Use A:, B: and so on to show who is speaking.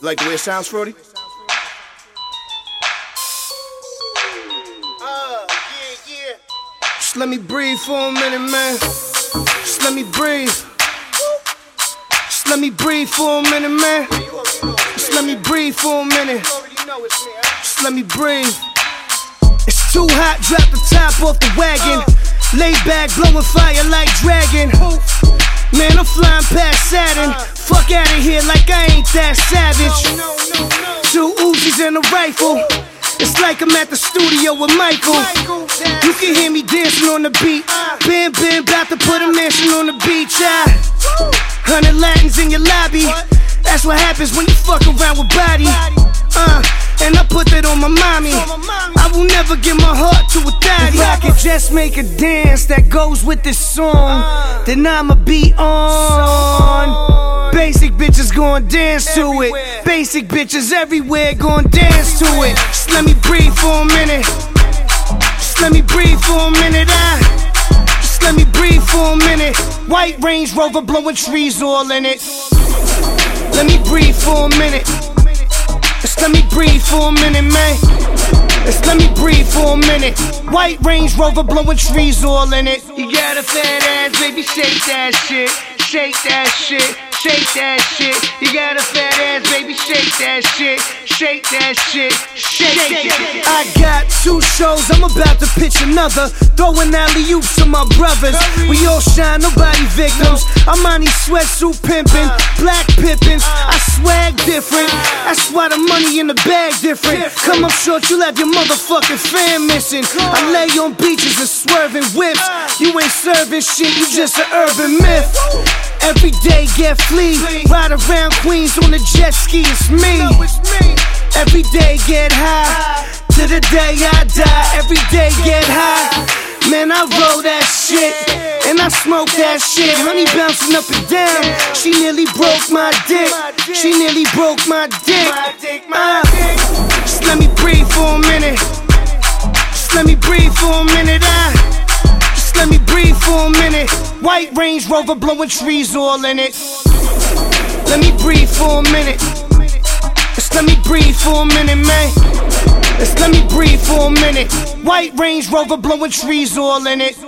A: Like the way it sounds, Frody?
B: Uh, yeah, yeah.
A: Just let me breathe for a minute, man. Just let me breathe. Just let me breathe for a minute, man.
B: You already know it's
A: Just let me breathe for a minute.
B: You already know it's me, huh?
A: Just let me breathe. It's too hot, drop the top off the wagon. Lay back, blowing fire like dragon. Man, I'm flying past Saturn. Of here like I ain't that savage. Two Uzis and a rifle. It's like I'm at the studio with Michael. You can hear me dancing on the beat. Bam, bam, about to put a mansion on the beach. Ah. Hundred Latins in your lobby. That's what happens when you fuck around with body. Uh, and I put that on my mommy. I will never give my heart to a thotty. If I could just make a dance that goes with this song, then I'ma be on. Basic bitches gon' dance to it. Basic bitches everywhere gon' dance to it. Just let me breathe for a minute. Just let me breathe for a minute. Ah. Just let me breathe for a minute. White Range Rover blowing trees all in it. Let me breathe for a minute. Just let me breathe for a minute, man. Just let me breathe for a minute. White Range Rover blowing trees all in it. You got a fat ass, baby, shake that shit. Shake that shit. Shake that shit. You got a fat ass, baby, shake that shit. Shake that shit. Shake it. I got two shows, I'm about to pitch another. Throwing alley oops to my brothers. We all shine, nobody victims. I'm on these sweatsuit pimping, black pippins. I swag different. That's why the money in the bag different. Come up short, you'll have your motherfucking fan missing. I lay on beaches and swerving whips. You ain't serving shit, you just an urban myth. Every day get flea, ride around Queens on a jet ski, it's me. Every day get high, to the day I die. Every day get high. Man, I roll that shit, and I smoke that shit. Honey bouncing up and down. She nearly broke my dick. She nearly broke my dick. Uh, just let me breathe for a minute. Just let me breathe for a minute. Ah. Let me breathe for a minute. White Range Rover blowing trees all in it. Let me breathe for a minute. Just let me breathe for a minute, man. Just let me breathe for a minute. White Range Rover blowing trees all in it.